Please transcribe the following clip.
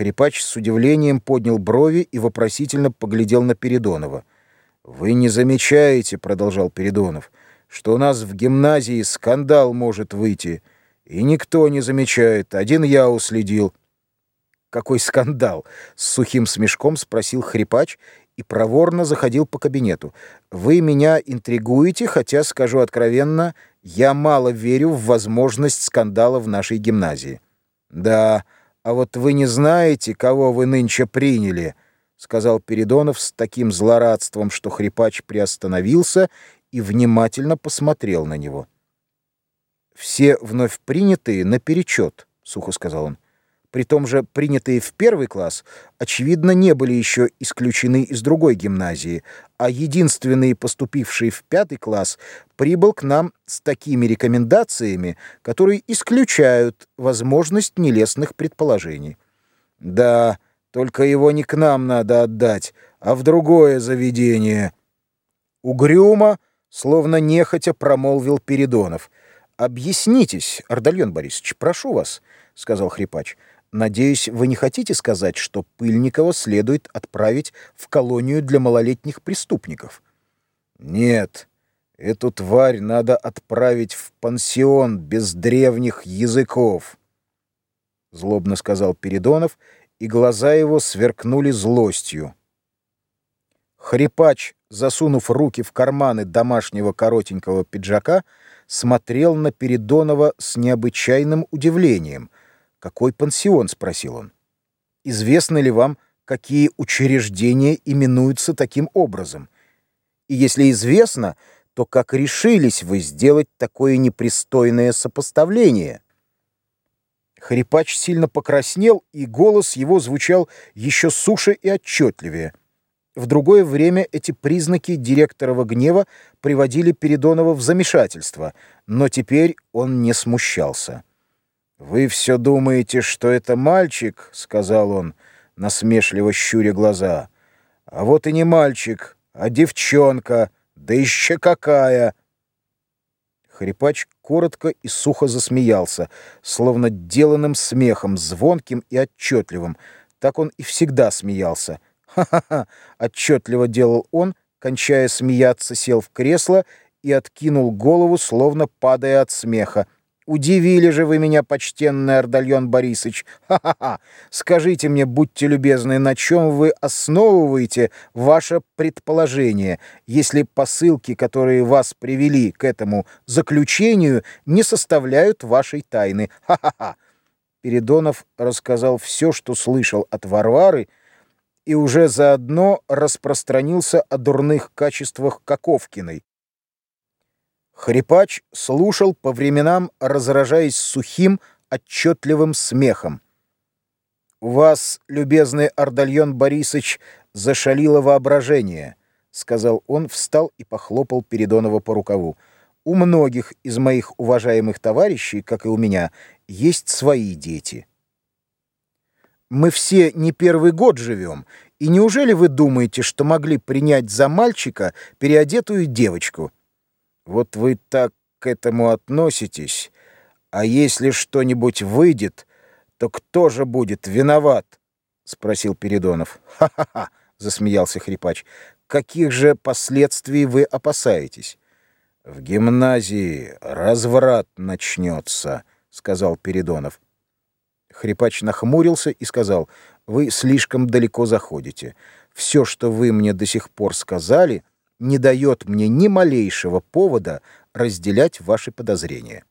Хрипач с удивлением поднял брови и вопросительно поглядел на Передонова. «Вы не замечаете, — продолжал Передонов, — что у нас в гимназии скандал может выйти, и никто не замечает, один я уследил». «Какой скандал?» — с сухим смешком спросил Хрипач и проворно заходил по кабинету. «Вы меня интригуете, хотя, скажу откровенно, я мало верю в возможность скандала в нашей гимназии». «Да, а вот вы не знаете, кого вы нынче приняли», — сказал Передонов с таким злорадством, что Хрипач приостановился и внимательно посмотрел на него. «Все вновь принятые наперечет», — сухо сказал он при том же принятые в первый класс, очевидно, не были еще исключены из другой гимназии, а единственный поступивший в пятый класс прибыл к нам с такими рекомендациями, которые исключают возможность нелестных предположений. Да, только его не к нам надо отдать, а в другое заведение. Угрюмо, словно нехотя промолвил Передонов. «Объяснитесь, Ардальон Борисович, прошу вас», — сказал Хрипач. Надеюсь, вы не хотите сказать, что Пыльникова следует отправить в колонию для малолетних преступников? Нет, эту тварь надо отправить в пансион без древних языков, злобно сказал Передонов, и глаза его сверкнули злостью. Хрипач, засунув руки в карманы домашнего коротенького пиджака, смотрел на Передонова с необычайным удивлением — «Какой пансион?» — спросил он. «Известно ли вам, какие учреждения именуются таким образом? И если известно, то как решились вы сделать такое непристойное сопоставление?» Хрипач сильно покраснел, и голос его звучал еще суше и отчетливее. В другое время эти признаки директорова гнева приводили Передонова в замешательство, но теперь он не смущался. «Вы все думаете, что это мальчик?» — сказал он, насмешливо щуря глаза. «А вот и не мальчик, а девчонка, да еще какая!» Хрипач коротко и сухо засмеялся, словно деланным смехом, звонким и отчетливым. Так он и всегда смеялся. «Ха-ха-ха!» — отчетливо делал он, кончая смеяться, сел в кресло и откинул голову, словно падая от смеха. Удивили же вы меня, почтенный Ардальон Борисович. Ха-ха-ха. Скажите мне, будьте любезны, на чем вы основываете ваше предположение, если посылки, которые вас привели к этому заключению, не составляют вашей тайны? Ха-ха-ха. Передонов рассказал все, что слышал от Варвары, и уже заодно распространился о дурных качествах Каковкиной, Хрипач слушал по временам, разражаясь сухим, отчетливым смехом. «У вас, любезный Ардальон Борисович, зашалило воображение», — сказал он, встал и похлопал Передонова по рукаву. «У многих из моих уважаемых товарищей, как и у меня, есть свои дети». «Мы все не первый год живем, и неужели вы думаете, что могли принять за мальчика переодетую девочку?» Вот вы так к этому относитесь, а если что-нибудь выйдет, то кто же будет виноват? спросил Передонов. Ха-ха-ха, засмеялся Хрипач. Каких же последствий вы опасаетесь? В гимназии разврат начнется, сказал Передонов. Хрипач нахмурился и сказал: "Вы слишком далеко заходите. Все, что вы мне до сих пор сказали, не дает мне ни малейшего повода разделять ваши подозрения.